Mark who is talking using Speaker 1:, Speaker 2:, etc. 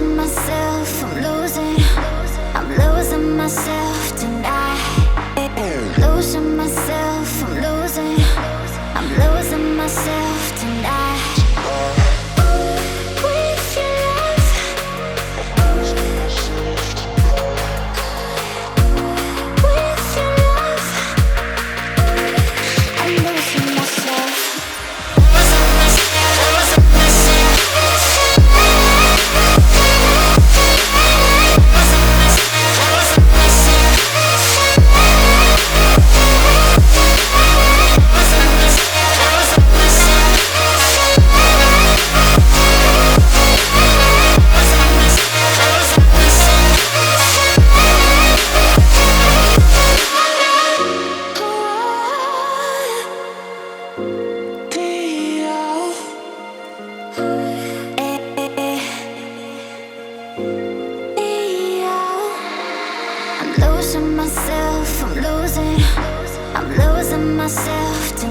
Speaker 1: myself, I'm losing, I'm losing myself losing myself, I'm losing, I'm losing myself.